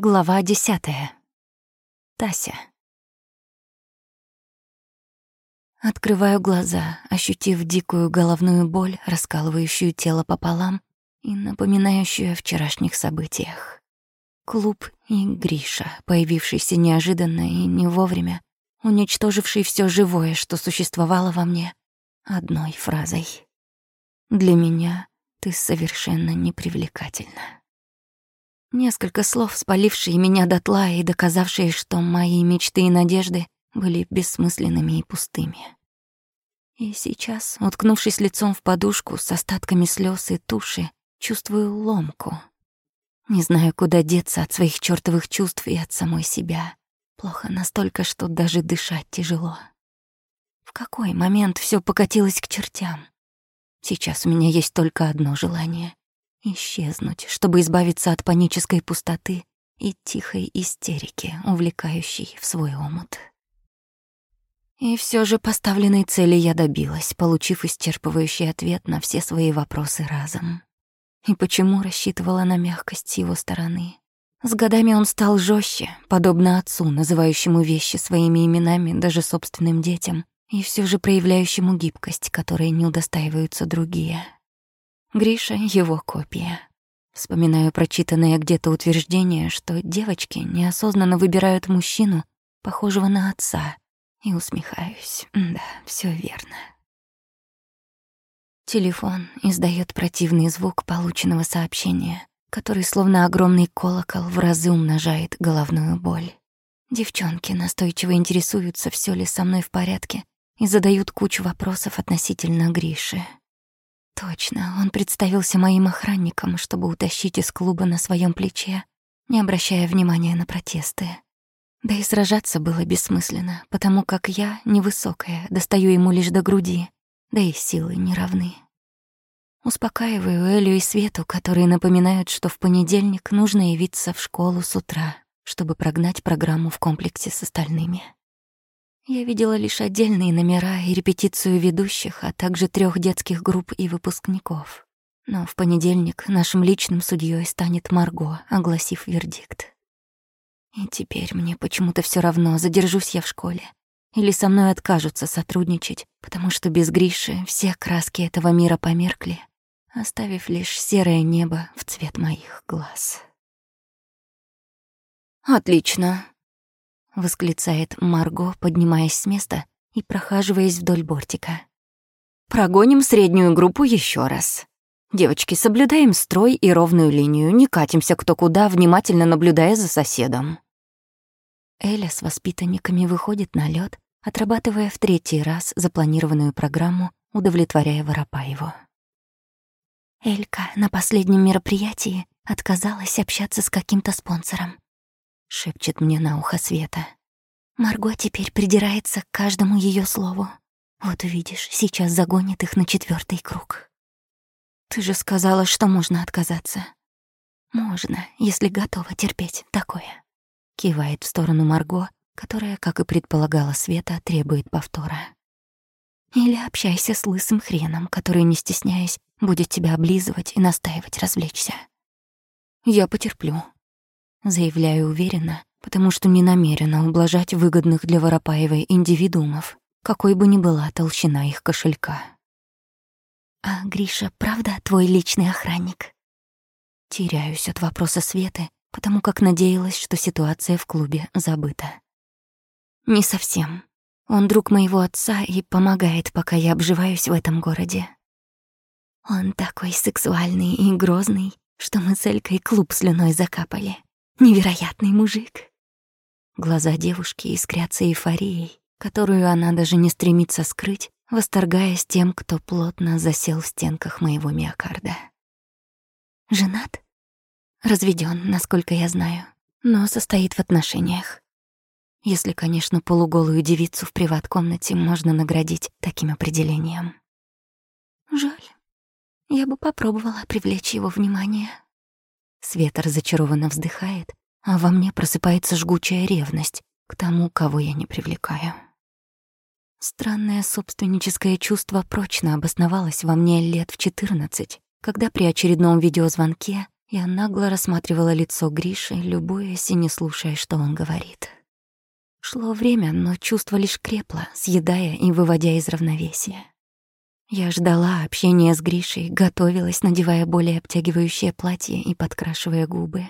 Глава десятая. Тася. Открываю глаза, ощутив дикую головную боль, раскалывающую тело пополам и напоминающую о вчерашних событиях. Клуб и Гриша, появившийся неожиданно и не вовремя, уничтоживший все живое, что существовало во мне, одной фразой. «Для меня ты совершенно непривлекательна». Несколько слов, спалившие меня дотла и доказавшие, что мои мечты и надежды были бессмысленными и пустыми. И сейчас, уткнувшись лицом в подушку с остатками слез и туши, чувствую ломку. Не знаю, куда деться от своих чёртовых чувств и от самой себя. Плохо настолько, что даже дышать тяжело. В какой момент всё покатилось к чертям? Сейчас у меня есть только одно желание исчезнуть, чтобы избавиться от панической пустоты и тихой истерики, увлекающей в свой омут. И все же поставленной цели я добилась, получив исчерпывающий ответ на все свои вопросы разом. И почему рассчитывала на мягкость с его стороны? С годами он стал жестче, подобно отцу, называющему вещи своими именами даже собственным детям, и все же проявляющему гибкость, которой не удостаиваются другие. Гриша — его копия. Вспоминаю прочитанное где-то утверждение, что девочки неосознанно выбирают мужчину, похожего на отца, и усмехаюсь. Да, все верно. Телефон издает противный звук полученного сообщения, который словно огромный колокол в разы умножает головную боль. Девчонки настойчиво интересуются, все ли со мной в порядке, и задают кучу вопросов относительно Гриши. Точно, он представился моим охранником, чтобы утащить из клуба на своем плече, не обращая внимания на протесты. Да и сражаться было бессмысленно, потому как я, невысокая, достаю ему лишь до груди, да и силы не равны. Успокаиваю Элю и Свету, которые напоминают, что в понедельник нужно явиться в школу с утра, чтобы прогнать программу в комплексе с остальными. Я видела лишь отдельные номера и репетицию ведущих, а также трех детских групп и выпускников. Но в понедельник нашим личным судьей станет Марго, огласив вердикт. И теперь мне почему-то все равно, задержусь я в школе. Или со мной откажутся сотрудничать, потому что без Гриши все краски этого мира померкли, оставив лишь серое небо в цвет моих глаз. «Отлично», восклицает Марго, поднимаясь с места и прохаживаясь вдоль бортика. Прогоним среднюю группу еще раз. Девочки, соблюдаем строй и ровную линию, не катимся кто куда, внимательно наблюдая за соседом. Эля с воспитанниками выходит на лед, отрабатывая в третий раз запланированную программу, удовлетворяя Воропаеву. Элька на последнем мероприятии отказалась общаться с каким-то спонсором. — шепчет мне на ухо Света. Марго теперь придирается к каждому ее слову. Вот увидишь, сейчас загонит их на четвертый круг. Ты же сказала, что можно отказаться. Можно, если готова терпеть такое. Кивает в сторону Марго, которая, как и предполагала Света, требует повтора. Или общайся с лысым хреном, который, не стесняясь, будет тебя облизывать и настаивать развлечься. Я потерплю, Заявляю уверенно, потому что не намерена ублажать выгодных для Воропаевой индивидуумов, какой бы ни была толщина их кошелька. «А Гриша, правда твой личный охранник?» Теряюсь от вопроса Светы, потому как надеялась, что ситуация в клубе забыта. «Не совсем. Он друг моего отца и помогает, пока я обживаюсь в этом городе. Он такой сексуальный и грозный, что мы с Элькой клуб слюной закапали. Невероятный мужик. Глаза девушки искрятся эйфорией, которую она даже не стремится скрыть, восторгаясь тем, кто плотно засел в стенках моего миокарда. Женат? Разведён, насколько я знаю, но состоит в отношениях. Если, конечно, полуголую девицу в приват-комнате можно наградить таким определением. Жаль. Я бы попробовала привлечь его внимание. Света разочарованно вздыхает, а во мне просыпается жгучая ревность к тому, кого я не привлекаю. Странное собственническое чувство прочно обосновалось во мне лет в четырнадцать, когда при очередном видеозвонке Я нагло рассматривала лицо Гриши, любуясь и не слушая, что он говорит. Шло время, но чувство лишь крепло, съедая и выводя из равновесия. Я ждала общения с Гришей, готовилась, надевая более обтягивающее платье и подкрашивая губы.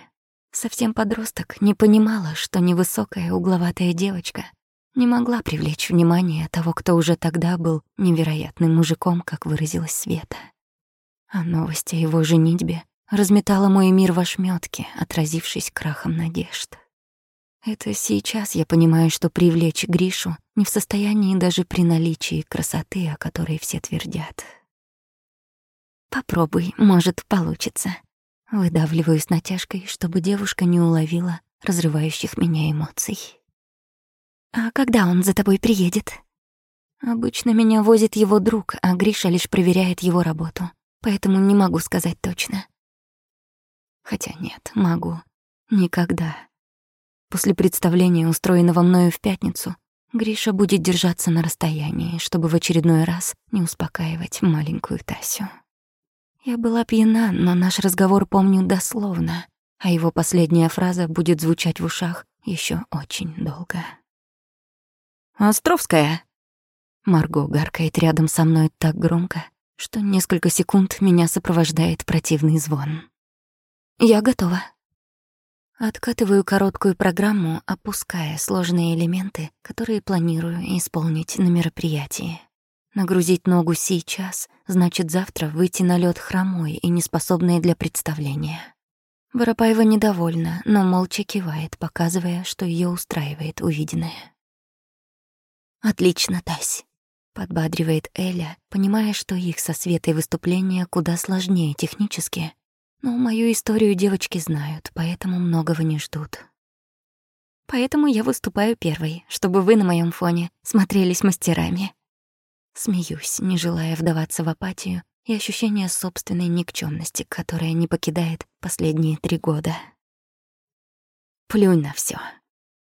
Совсем подросток не понимала, что невысокая угловатая девочка не могла привлечь внимание того, кто уже тогда был невероятным мужиком, как выразилась Света. А новость о его женитьбе разметала мой мир в ошметке, отразившись крахом надежд. Это сейчас я понимаю, что привлечь Гришу не в состоянии даже при наличии красоты, о которой все твердят. Попробуй, может, получится. Выдавливаю с натяжкой, чтобы девушка не уловила разрывающих меня эмоций. «А когда он за тобой приедет?» Обычно меня возит его друг, а Гриша лишь проверяет его работу, поэтому не могу сказать точно. Хотя нет, могу. Никогда. После представления, устроенного мною в пятницу, Гриша будет держаться на расстоянии, чтобы в очередной раз не успокаивать маленькую Тасю. Я была пьяна, но наш разговор помню дословно, а его последняя фраза будет звучать в ушах еще очень долго. «Островская!» Марго гаркает рядом со мной так громко, что несколько секунд меня сопровождает противный звон. «Я готова», Откатываю короткую программу, опуская сложные элементы, которые планирую исполнить на мероприятии. Нагрузить ногу сейчас значит завтра выйти на лед хромой и неспособной для представления. Воропаева недовольна, но молча кивает, показывая, что ее устраивает увиденное. «Отлично, Тась», — подбадривает Эля, понимая, что их со Светой выступления куда сложнее технически, но мою историю девочки знают, поэтому многого не ждут. Поэтому я выступаю первой, чтобы вы на моем фоне смотрелись мастерами. Смеюсь, не желая вдаваться в апатию и ощущение собственной никчемности, которая не покидает последние три года. Плюнь на все.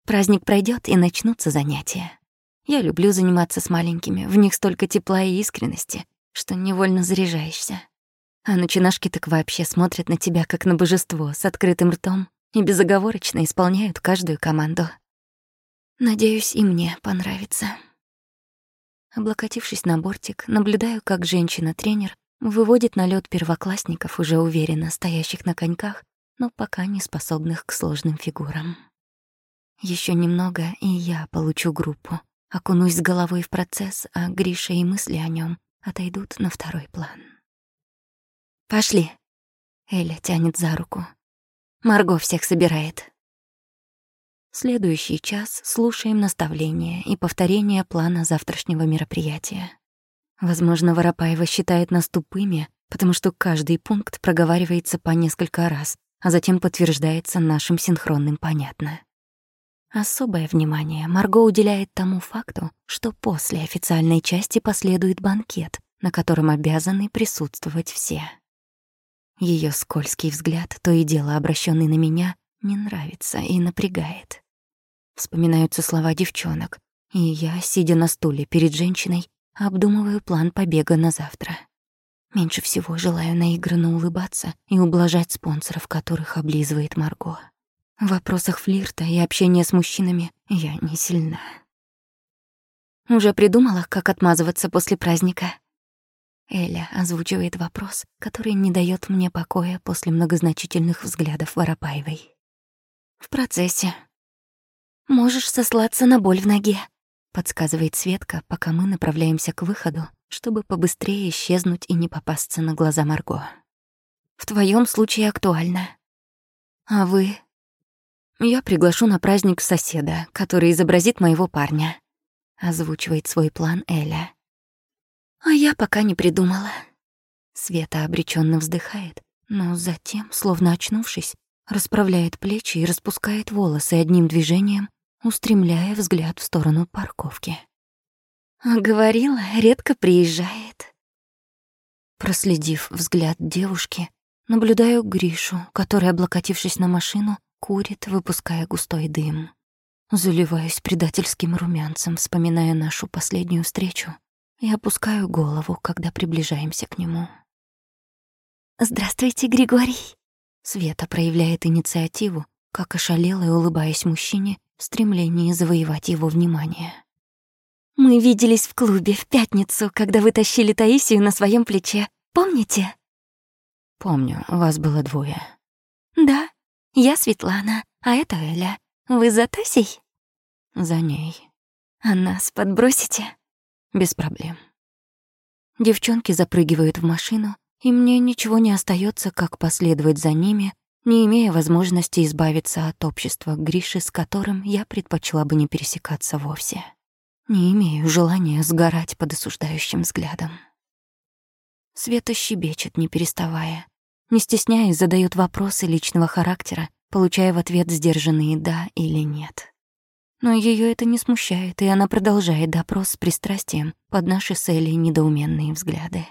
Праздник пройдет и начнутся занятия. Я люблю заниматься с маленькими, в них столько тепла и искренности, что невольно заряжаешься. А начинашки так вообще смотрят на тебя, как на божество, с открытым ртом и безоговорочно исполняют каждую команду. Надеюсь, и мне понравится. Облокотившись на бортик, наблюдаю, как женщина-тренер выводит на лед первоклассников, уже уверенно стоящих на коньках, но пока не способных к сложным фигурам. Еще немного, и я получу группу. Окунусь с головой в процесс, а Гриша и мысли о нем отойдут на второй план. «Пошли». Эля тянет за руку. Марго всех собирает. Следующий час слушаем наставления и повторение плана завтрашнего мероприятия. Возможно, Воропаева считает нас тупыми, потому что каждый пункт проговаривается по несколько раз, а затем подтверждается нашим синхронным понятно. Особое внимание Марго уделяет тому факту, что после официальной части последует банкет, на котором обязаны присутствовать все. Ее скользкий взгляд, то и дело обращенный на меня, не нравится и напрягает. Вспоминаются слова девчонок, и я, сидя на стуле перед женщиной, обдумываю план побега на завтра. Меньше всего желаю наигранно улыбаться и ублажать спонсоров, которых облизывает Марго. В вопросах флирта и общения с мужчинами я не сильна. Уже придумала, как отмазываться после праздника. Эля озвучивает вопрос, который не дает мне покоя после многозначительных взглядов Воропаевой. «В процессе. Можешь сослаться на боль в ноге», — подсказывает Светка, пока мы направляемся к выходу, чтобы побыстрее исчезнуть и не попасться на глаза Марго. «В твоем случае актуально. А вы?» «Я приглашу на праздник соседа, который изобразит моего парня», — озвучивает свой план Эля. А я пока не придумала. Света обреченно вздыхает, но затем, словно очнувшись, расправляет плечи и распускает волосы одним движением, устремляя взгляд в сторону парковки. Говорила, редко приезжает. Проследив взгляд девушки, наблюдаю Гришу, который, облокотившись на машину, курит, выпуская густой дым. Заливаюсь предательским румянцем, вспоминая нашу последнюю встречу и опускаю голову, когда приближаемся к нему. «Здравствуйте, Григорий!» Света проявляет инициативу, как ошалелая, улыбаясь мужчине в стремлении завоевать его внимание. «Мы виделись в клубе в пятницу, когда вы тащили Таисию на своем плече. Помните?» «Помню, вас было двое». «Да, я Светлана, а это Эля. Вы за Тасей?» «За ней». «А нас подбросите?» «Без проблем». Девчонки запрыгивают в машину, и мне ничего не остается, как последовать за ними, не имея возможности избавиться от общества Гриши, с которым я предпочла бы не пересекаться вовсе. Не имею желания сгорать под осуждающим взглядом. Света щебечет, не переставая. Не стесняясь, задает вопросы личного характера, получая в ответ сдержанные «да» или «нет». Но ее это не смущает, и она продолжает допрос с пристрастием под наши с Элей недоуменные взгляды.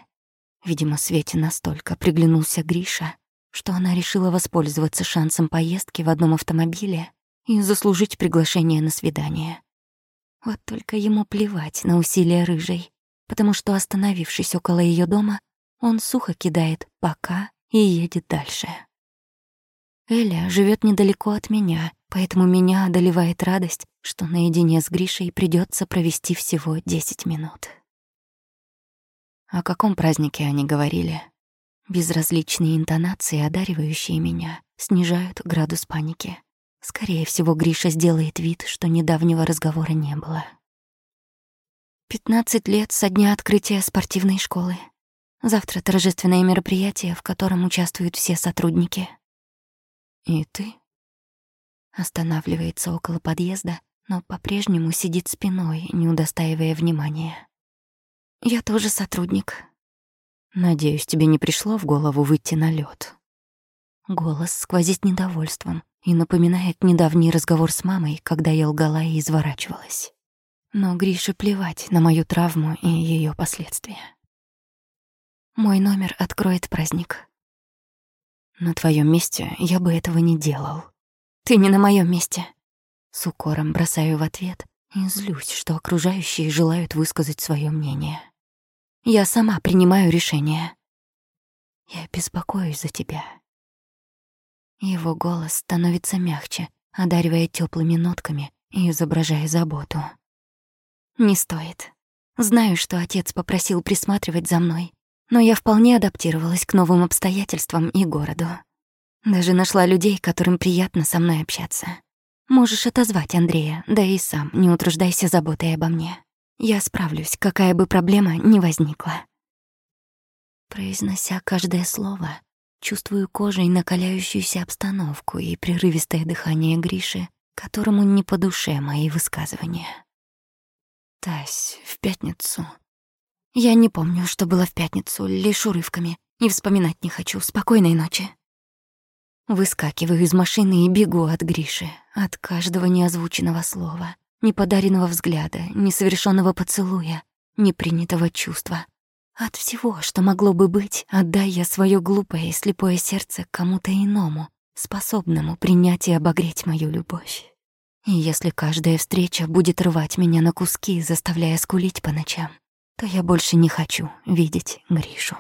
Видимо, Свете настолько приглянулся Гриша, что она решила воспользоваться шансом поездки в одном автомобиле и заслужить приглашение на свидание. Вот только ему плевать на усилия рыжей, потому что, остановившись около ее дома, он сухо кидает «пока» и едет дальше. Эля живет недалеко от меня, поэтому меня одолевает радость, что наедине с Гришей придется провести всего 10 минут. О каком празднике они говорили? Безразличные интонации, одаривающие меня, снижают градус паники. Скорее всего, Гриша сделает вид, что недавнего разговора не было. Пятнадцать лет со дня открытия спортивной школы. Завтра торжественное мероприятие, в котором участвуют все сотрудники. И ты? Останавливается около подъезда, но по-прежнему сидит спиной, не удостаивая внимания. Я тоже сотрудник, Надеюсь, тебе не пришло в голову выйти на лед. Голос сквозит недовольством и напоминает недавний разговор с мамой, когда я лгала и изворачивалась. Но Грише плевать на мою травму и ее последствия. Мой номер откроет праздник. На твоем месте я бы этого не делал. Ты не на моем месте. С укором бросаю в ответ и злюсь, что окружающие желают высказать свое мнение. Я сама принимаю решение. Я беспокоюсь за тебя. Его голос становится мягче, одаривая теплыми нотками и изображая заботу. Не стоит. Знаю, что отец попросил присматривать за мной, но я вполне адаптировалась к новым обстоятельствам и городу. Даже нашла людей, которым приятно со мной общаться. Можешь отозвать Андрея, да и сам не утруждайся заботой обо мне. Я справлюсь, какая бы проблема ни возникла. Произнося каждое слово, чувствую кожей накаляющуюся обстановку и прерывистое дыхание Гриши, которому не по душе мои высказывания. Тась, в пятницу. Я не помню, что было в пятницу, лишь урывками, и вспоминать не хочу. Спокойной ночи. Выскакиваю из машины и бегу от Гриши, от каждого неозвученного слова ни подаренного взгляда, ни совершенного поцелуя, ни принятого чувства. От всего, что могло бы быть, отдай я свое глупое и слепое сердце кому-то иному, способному принять и обогреть мою любовь. И если каждая встреча будет рвать меня на куски, заставляя скулить по ночам, то я больше не хочу видеть Гришу.